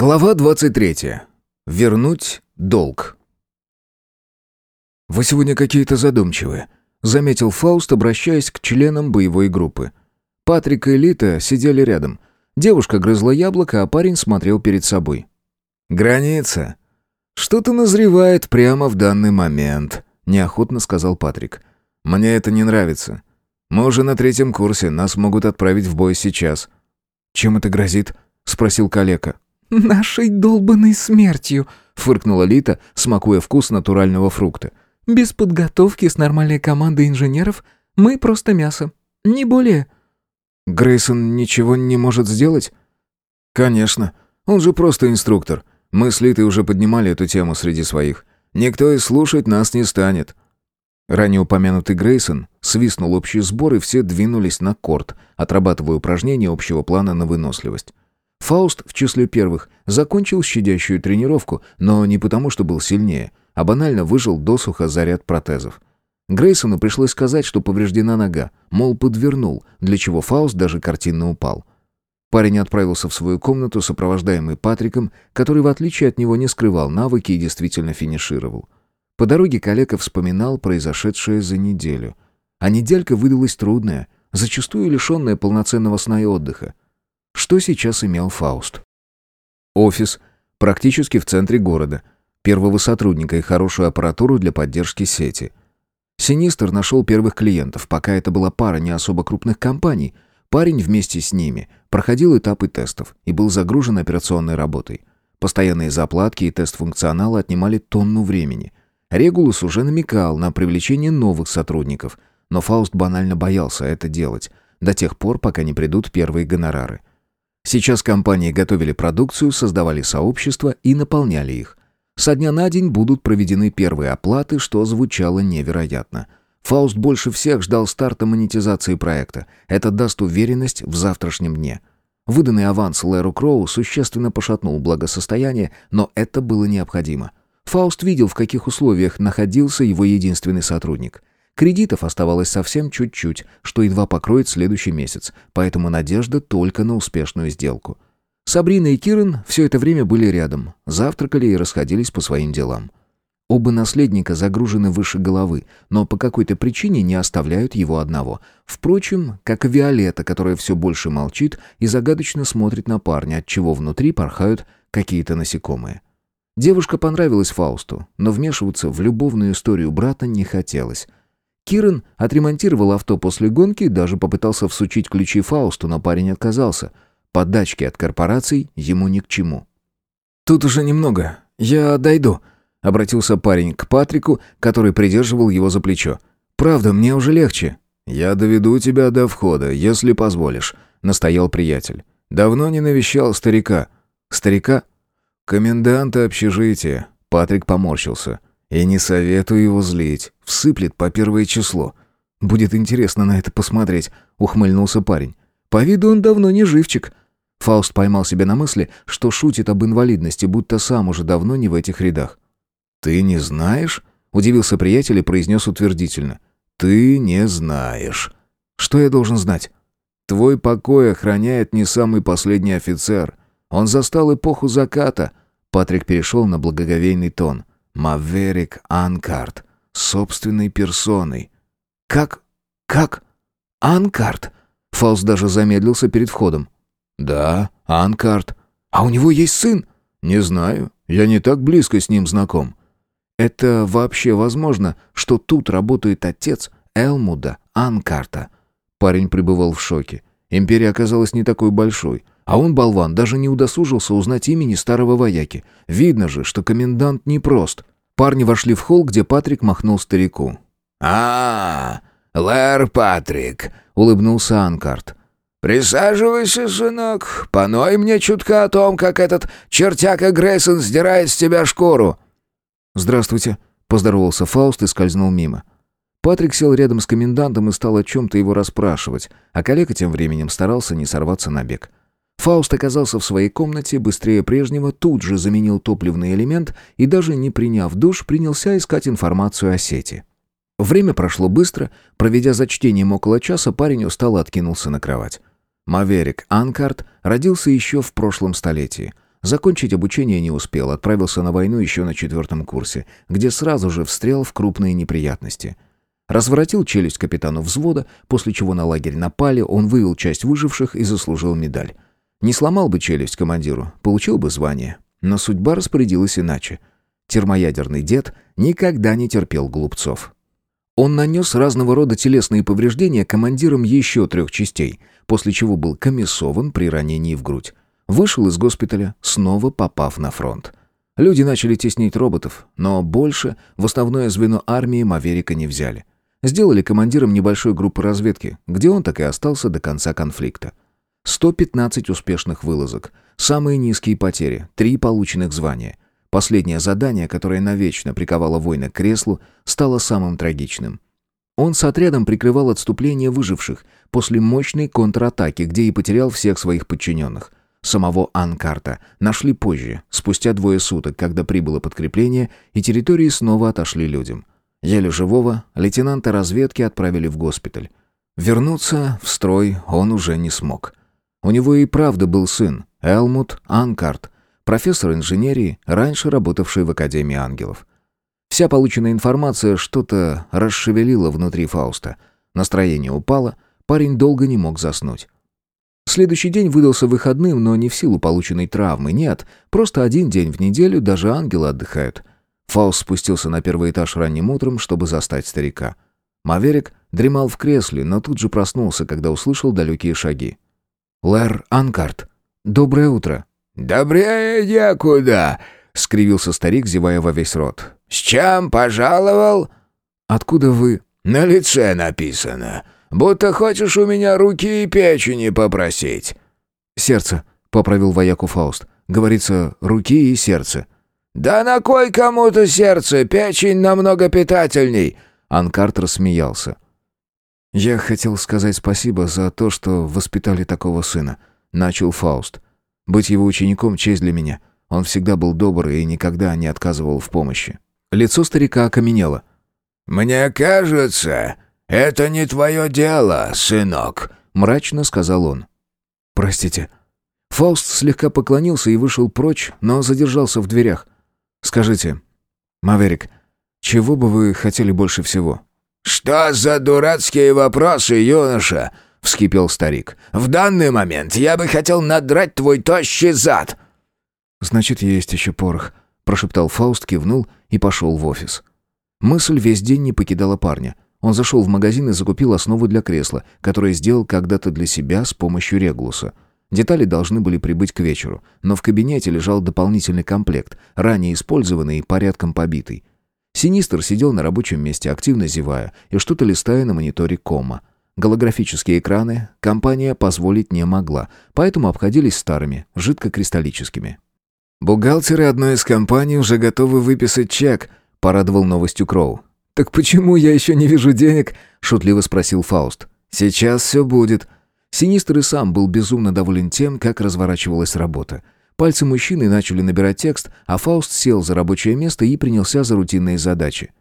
Глава 23. Вернуть долг. «Вы сегодня какие-то задумчивые», — заметил Фауст, обращаясь к членам боевой группы. Патрик и Лита сидели рядом. Девушка грызла яблоко, а парень смотрел перед собой. «Граница. Что-то назревает прямо в данный момент», — неохотно сказал Патрик. «Мне это не нравится. Мы уже на третьем курсе, нас могут отправить в бой сейчас». «Чем это грозит?» — спросил калека. «Нашей долбанной смертью», — фыркнула Лита, смакуя вкус натурального фрукта. «Без подготовки с нормальной командой инженеров мы просто мясо. Не более». «Грейсон ничего не может сделать?» «Конечно. Он же просто инструктор. Мы с Литой уже поднимали эту тему среди своих. Никто и слушать нас не станет». Ранее упомянутый Грейсон свистнул общий сбор, и все двинулись на корт, отрабатывая упражнения общего плана на выносливость. Фауст в числе первых закончил щадящую тренировку, но не потому, что был сильнее, а банально выжил досуха заряд протезов. Грейсону пришлось сказать, что повреждена нога, мол, подвернул, для чего Фауст даже картинно упал. Парень отправился в свою комнату, сопровождаемый Патриком, который, в отличие от него, не скрывал навыки и действительно финишировал. По дороге коллега вспоминал произошедшее за неделю. А неделька выдалась трудная, зачастую лишенная полноценного сна и отдыха. Что сейчас имел Фауст? Офис, практически в центре города, первого сотрудника и хорошую аппаратуру для поддержки сети. Синистер нашел первых клиентов, пока это была пара не особо крупных компаний. Парень вместе с ними проходил этапы тестов и был загружен операционной работой. Постоянные заплатки и тест функционала отнимали тонну времени. Регулус уже намекал на привлечение новых сотрудников, но Фауст банально боялся это делать, до тех пор, пока не придут первые гонорары. Сейчас компании готовили продукцию, создавали сообщества и наполняли их. Со дня на день будут проведены первые оплаты, что звучало невероятно. Фауст больше всех ждал старта монетизации проекта. Это даст уверенность в завтрашнем дне. Выданный аванс Леру Кроу существенно пошатнул благосостояние, но это было необходимо. Фауст видел, в каких условиях находился его единственный сотрудник. Кредитов оставалось совсем чуть-чуть, что едва покроет следующий месяц, поэтому надежда только на успешную сделку. Сабрина и Кирен все это время были рядом, завтракали и расходились по своим делам. Оба наследника загружены выше головы, но по какой-то причине не оставляют его одного. Впрочем, как Виолетта, которая все больше молчит и загадочно смотрит на парня, от чего внутри порхают какие-то насекомые. Девушка понравилась Фаусту, но вмешиваться в любовную историю брата не хотелось. Киран отремонтировал авто после гонки и даже попытался всучить ключи Фаусту, но парень отказался. Подачки от корпораций ему ни к чему. «Тут уже немного. Я дойду», — обратился парень к Патрику, который придерживал его за плечо. «Правда, мне уже легче». «Я доведу тебя до входа, если позволишь», — настоял приятель. «Давно не навещал старика». «Старика?» «Коменданта общежития». Патрик поморщился. И не советую его злить. Всыплет по первое число. Будет интересно на это посмотреть, ухмыльнулся парень. По виду он давно не живчик. Фауст поймал себя на мысли, что шутит об инвалидности, будто сам уже давно не в этих рядах. «Ты не знаешь?» — удивился приятель и произнес утвердительно. «Ты не знаешь». «Что я должен знать?» «Твой покой охраняет не самый последний офицер. Он застал эпоху заката». Патрик перешел на благоговейный тон. Маверик Анкарт, собственной персоной. Как? Как? Анкарт? Фаус даже замедлился перед входом. Да, Анкарт. А у него есть сын? Не знаю, я не так близко с ним знаком. Это вообще возможно, что тут работает отец Элмуда Анкарта? Парень пребывал в шоке. Империя оказалась не такой большой. А он, болван, даже не удосужился узнать имени старого вояки. Видно же, что комендант непрост. Парни вошли в холл, где Патрик махнул старику. а, -а, Лэр Патрик», — улыбнулся Анкарт. «Присаживайся, сынок, поной мне чутка о том, как этот чертяка Грейсон сдирает с тебя шкуру». «Здравствуйте», — поздоровался Фауст и скользнул мимо. Патрик сел рядом с комендантом и стал о чем-то его расспрашивать, а коллега тем временем старался не сорваться на бег. Фауст оказался в своей комнате быстрее прежнего, тут же заменил топливный элемент и даже не приняв душ, принялся искать информацию о сети. Время прошло быстро, проведя за чтением около часа, парень устало откинулся на кровать. Маверик Анкарт родился еще в прошлом столетии. Закончить обучение не успел, отправился на войну еще на четвертом курсе, где сразу же встрял в крупные неприятности. Разворотил челюсть капитану взвода, после чего на лагерь напали, он вывел часть выживших и заслужил медаль. Не сломал бы челюсть командиру, получил бы звание. Но судьба распорядилась иначе. Термоядерный дед никогда не терпел глупцов. Он нанес разного рода телесные повреждения командирам еще трех частей, после чего был комиссован при ранении в грудь. Вышел из госпиталя, снова попав на фронт. Люди начали теснить роботов, но больше в основное звено армии Маверика не взяли. Сделали командиром небольшой группы разведки, где он так и остался до конца конфликта. 115 успешных вылазок, самые низкие потери, три полученных звания. Последнее задание, которое навечно приковало воина к креслу, стало самым трагичным. Он с отрядом прикрывал отступление выживших после мощной контратаки, где и потерял всех своих подчиненных. Самого Анкарта нашли позже, спустя двое суток, когда прибыло подкрепление, и территории снова отошли людям. Еле живого лейтенанта разведки отправили в госпиталь. Вернуться в строй он уже не смог. У него и правда был сын, Элмут Анкарт, профессор инженерии, раньше работавший в Академии ангелов. Вся полученная информация что-то расшевелила внутри Фауста. Настроение упало, парень долго не мог заснуть. Следующий день выдался выходным, но не в силу полученной травмы, нет. Просто один день в неделю даже ангелы отдыхают. Фауст спустился на первый этаж ранним утром, чтобы застать старика. Маверик дремал в кресле, но тут же проснулся, когда услышал далекие шаги. «Лэр Анкарт, доброе утро». «Добрее некуда», — скривился старик, зевая во весь рот. «С чем пожаловал?» «Откуда вы?» «На лице написано. Будто хочешь у меня руки и печени попросить». «Сердце», — поправил вояку Фауст. «Говорится, руки и сердце». «Да на кой кому-то сердце? Печень намного питательней!» Анкарт рассмеялся. «Я хотел сказать спасибо за то, что воспитали такого сына», — начал Фауст. «Быть его учеником — честь для меня. Он всегда был добр и никогда не отказывал в помощи». Лицо старика окаменело. «Мне кажется, «Это не твое дело, сынок», — мрачно сказал он. «Простите». Фауст слегка поклонился и вышел прочь, но задержался в дверях. «Скажите, Маверик, чего бы вы хотели больше всего?» «Что за дурацкие вопросы, юноша?» — вскипел старик. «В данный момент я бы хотел надрать твой тощий зад». «Значит, есть еще порох», — прошептал Фауст, кивнул и пошел в офис. Мысль весь день не покидала парня — он зашел в магазин и закупил основу для кресла, которое сделал когда-то для себя с помощью Регулуса. Детали должны были прибыть к вечеру, но в кабинете лежал дополнительный комплект, ранее использованный и порядком побитый. Синистр сидел на рабочем месте, активно зевая и что-то листая на мониторе кома. Голографические экраны компания позволить не могла, поэтому обходились старыми, жидкокристаллическими. «Бухгалтеры одной из компаний уже готовы выписать чек», — порадовал новостью Кроу. «Так почему я еще не вижу денег?» — шутливо спросил Фауст. «Сейчас все будет». Синистр и сам был безумно доволен тем, как разворачивалась работа. Пальцы мужчины начали набирать текст, а Фауст сел за рабочее место и принялся за рутинные задачи.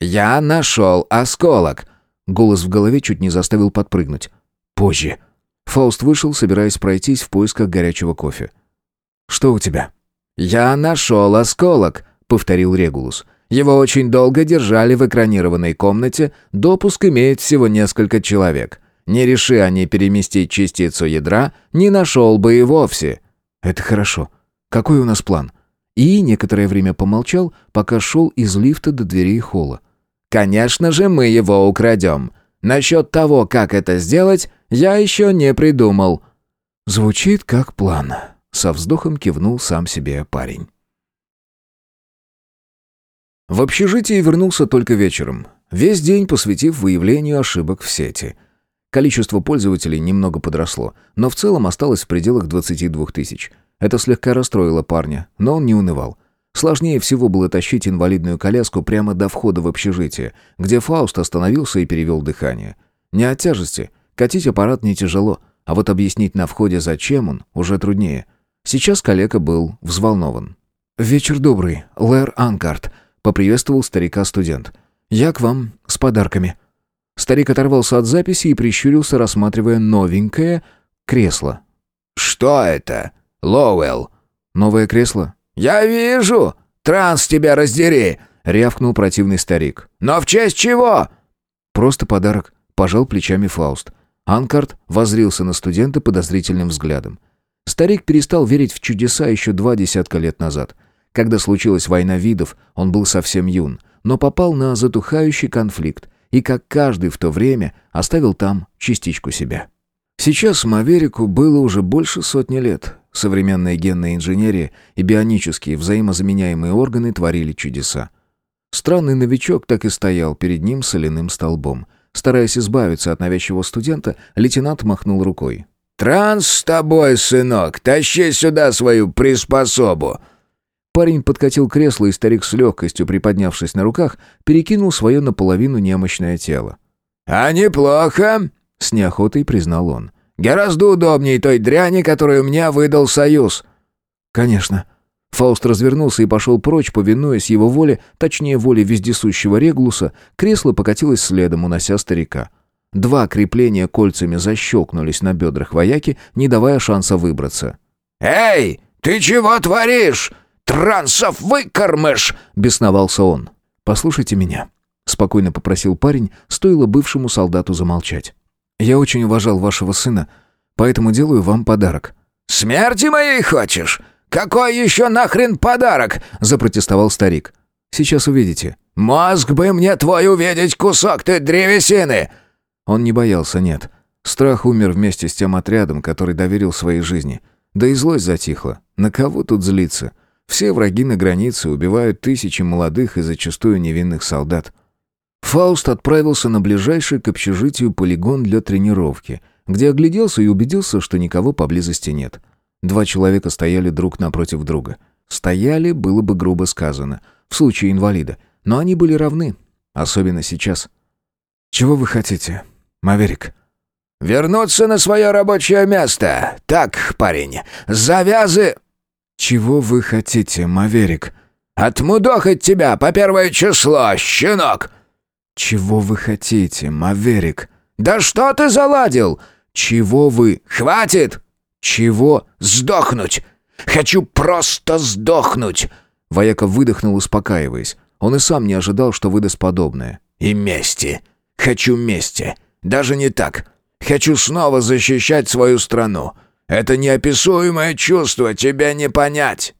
«Я нашел осколок!» Голос в голове чуть не заставил подпрыгнуть. «Позже». Фауст вышел, собираясь пройтись в поисках горячего кофе. «Что у тебя?» «Я нашел осколок», — повторил Регулус. Его очень долго держали в экранированной комнате, допуск имеет всего несколько человек. Не реши они переместить частицу ядра, не нашел бы и вовсе. Это хорошо. Какой у нас план? И некоторое время помолчал, пока шел из лифта до дверей холла. Конечно же, мы его украдем. Насчет того, как это сделать, я еще не придумал. Звучит как план. Со вздохом кивнул сам себе парень. В общежитие вернулся только вечером, весь день посвятив выявлению ошибок в сети. Количество пользователей немного подросло, но в целом осталось в пределах 22 тысяч. Это слегка расстроило парня, но он не унывал. Сложнее всего было тащить инвалидную коляску прямо до входа в общежитие, где Фауст остановился и перевел дыхание. Не от тяжести. Катить аппарат не тяжело, а вот объяснить на входе, зачем он, уже труднее. Сейчас коллега был взволнован. «Вечер добрый, Лэр Анкарт», Поприветствовал старика студент. «Я к вам с подарками». Старик оторвался от записи и прищурился, рассматривая новенькое кресло. «Что это, Лоуэлл?» Новое кресло? «Я вижу! Транс тебя раздери!» — рявкнул противный старик. «Но в честь чего?» «Просто подарок», — пожал плечами Фауст. Анкарт возрился на студента подозрительным взглядом. Старик перестал верить в чудеса еще два десятка лет назад. Когда случилась война видов, он был совсем юн, но попал на затухающий конфликт и, как каждый в то время, оставил там частичку себя. Сейчас Маверику было уже больше сотни лет. Современная генная инженерия и бионические взаимозаменяемые органы творили чудеса. Странный новичок так и стоял перед ним соляным столбом. Стараясь избавиться от навязчивого студента, лейтенант махнул рукой. «Транс с тобой, сынок! Тащи сюда свою приспособу!» Парень подкатил кресло, и старик с легкостью, приподнявшись на руках, перекинул свое наполовину немощное тело. «А неплохо!» — с неохотой признал он. «Гораздо удобнее той дряни, которую мне выдал Союз». «Конечно». Фауст развернулся и пошел прочь, повинуясь его воле, точнее воле вездесущего Реглуса, кресло покатилось следом, унося старика. Два крепления кольцами защелкнулись на бедрах вояки, не давая шанса выбраться. «Эй, ты чего творишь? Трансов выкормыш!» — бесновался он. «Послушайте меня», — спокойно попросил парень, стоило бывшему солдату замолчать. «Я очень уважал вашего сына, поэтому делаю вам подарок». «Смерти моей хочешь? Какой еще нахрен подарок?» — запротестовал старик. «Сейчас увидите». «Мозг бы мне твой увидеть, кусок ты древесины!» Он не боялся, нет. Страх умер вместе с тем отрядом, который доверил своей жизни. Да и злость затихла. На кого тут злиться? Все враги на границе убивают тысячи молодых и зачастую невинных солдат. Фауст отправился на ближайший к общежитию полигон для тренировки, где огляделся и убедился, что никого поблизости нет. Два человека стояли друг напротив друга. Стояли, было бы грубо сказано, в случае инвалида, но они были равны, особенно сейчас. «Чего вы хотите, Маверик?» «Вернуться на свое рабочее место. Так, парень, завязы...» «Чего вы хотите, Маверик?» «Отмудохать тебя по первое число, щенок!» «Чего вы хотите, Маверик?» «Да что ты заладил?» «Чего вы...» «Хватит!» «Чего?» «Сдохнуть! Хочу просто сдохнуть!» Вояка выдохнул, успокаиваясь. Он и сам не ожидал, что выдаст подобное. «И мести! Хочу мести! Даже не так! Хочу снова защищать свою страну! Это неописуемое чувство, тебя не понять!»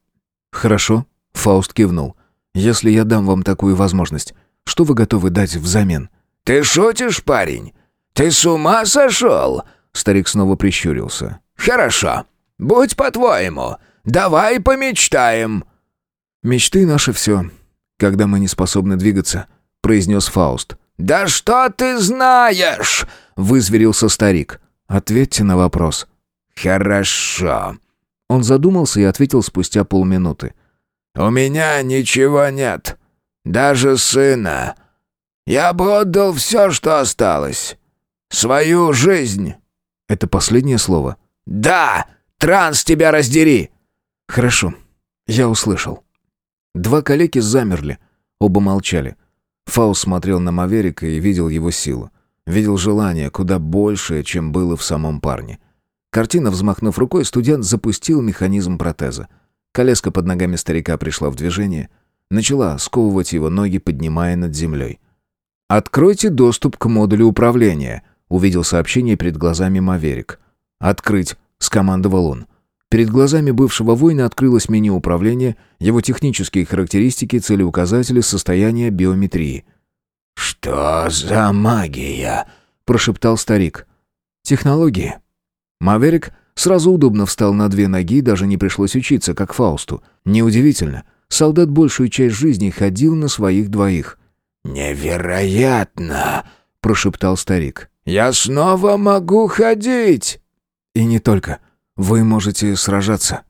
«Хорошо», — Фауст кивнул. «Если я дам вам такую возможность, что вы готовы дать взамен?» «Ты шутишь, парень? Ты с ума сошел?» Старик снова прищурился. «Хорошо. Будь по-твоему. Давай помечтаем». «Мечты — наше все, когда мы не способны двигаться», — произнес Фауст. «Да что ты знаешь?» — вызверился старик. «Ответьте на вопрос». «Хорошо». Он задумался и ответил спустя полминуты. «У меня ничего нет. Даже сына. Я бы отдал все, что осталось. Свою жизнь». «Это последнее слово?» «Да! Транс тебя раздери!» «Хорошо. Я услышал». Два калеки замерли. Оба молчали. Фаус смотрел на Маверика и видел его силу. Видел желание куда большее, чем было в самом парне. Картина, взмахнув рукой, студент запустил механизм протеза. Колеска под ногами старика пришла в движение. Начала сковывать его ноги, поднимая над землей. «Откройте доступ к модулю управления», — увидел сообщение перед глазами Маверик. «Открыть», — скомандовал он. Перед глазами бывшего воина открылось меню управления, его технические характеристики, целеуказатели, состояние биометрии. «Что за магия?» — прошептал старик. «Технологии». Маверик сразу удобно встал на две ноги, даже не пришлось учиться, как Фаусту. Неудивительно, солдат большую часть жизни ходил на своих двоих. «Невероятно!» — прошептал старик. «Я снова могу ходить!» «И не только. Вы можете сражаться».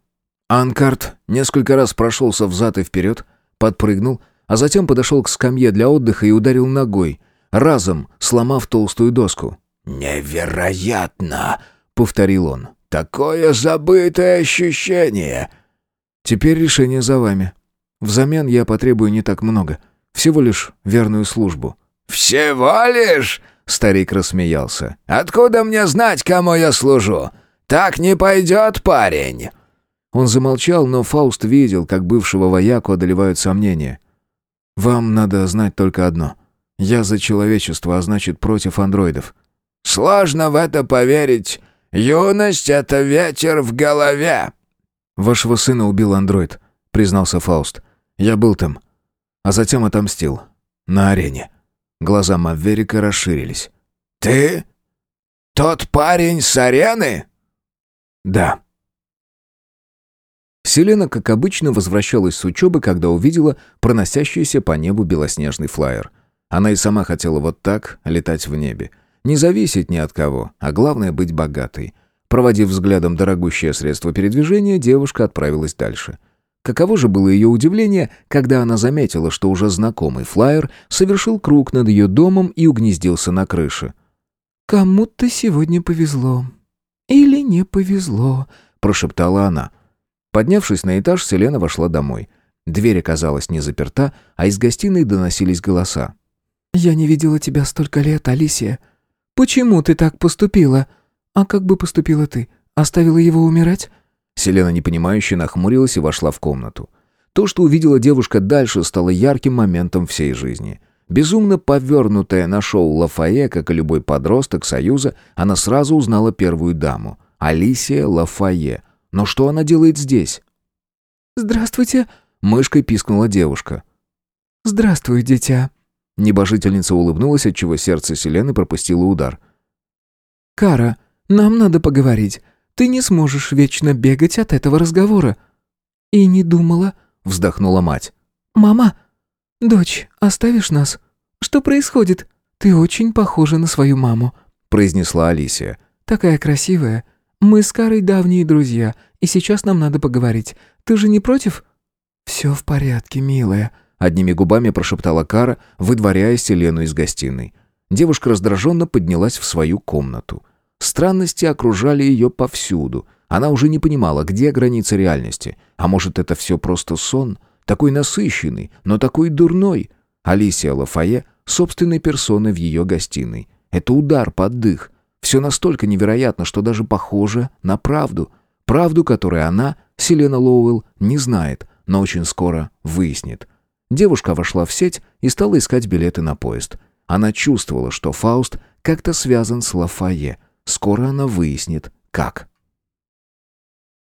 Анкарт несколько раз прошелся взад и вперед, подпрыгнул, а затем подошел к скамье для отдыха и ударил ногой, разом сломав толстую доску. «Невероятно!» — повторил он. «Такое забытое ощущение!» «Теперь решение за вами. Взамен я потребую не так много, всего лишь верную службу». «Всего лишь?» — старик рассмеялся. «Откуда мне знать, кому я служу? Так не пойдет, парень!» Он замолчал, но Фауст видел, как бывшего вояку одолевают сомнения. «Вам надо знать только одно. Я за человечество, а значит, против андроидов». «Сложно в это поверить. Юность — это ветер в голове». «Вашего сына убил андроид», — признался Фауст. «Я был там. А затем отомстил. На арене». Глаза Маверика расширились. «Ты? Тот парень с арены?» «Да». Селена, как обычно, возвращалась с учебы, когда увидела проносящийся по небу белоснежный флаер. Она и сама хотела вот так летать в небе. Не зависеть ни от кого, а главное быть богатой. Проводив взглядом дорогущее средство передвижения, девушка отправилась дальше. Каково же было ее удивление, когда она заметила, что уже знакомый флаер совершил круг над ее домом и угнездился на крыше. «Кому-то сегодня повезло. Или не повезло», — прошептала она. Поднявшись на этаж, Селена вошла домой. Дверь оказалась не заперта, а из гостиной доносились голоса. «Я не видела тебя столько лет, Алисия. Почему ты так поступила? А как бы поступила ты? Оставила его умирать?» Селена непонимающе нахмурилась и вошла в комнату. То, что увидела девушка дальше, стало ярким моментом всей жизни. Безумно повернутая на шоу Лафае, как и любой подросток Союза, она сразу узнала первую даму — Алисия Лафае. Но что она делает здесь? «Здравствуйте», — мышкой пискнула девушка. «Здравствуй, дитя». Небожительница улыбнулась, отчего сердце Селены пропустило удар. «Кара, нам надо поговорить. Ты не сможешь вечно бегать от этого разговора». «И не думала», — вздохнула мать. «Мама, дочь, оставишь нас? Что происходит? Ты очень похожа на свою маму», — произнесла Алисия. «Такая красивая. Мы с Карой давние друзья, и сейчас нам надо поговорить. Ты же не против?» «Все в порядке, милая», — одними губами прошептала Кара, выдворяя Селену из гостиной. Девушка раздраженно поднялась в свою комнату. Странности окружали ее повсюду. Она уже не понимала, где граница реальности. А может, это все просто сон? Такой насыщенный, но такой дурной. Алисия Лафае собственной персоной в ее гостиной. Это удар под дых. Все настолько невероятно, что даже похоже на правду. Правду, которую она, Селена Лоуэлл, не знает, но очень скоро выяснит. Девушка вошла в сеть и стала искать билеты на поезд. Она чувствовала, что Фауст как-то связан с Лафае. Скоро она выяснит, как.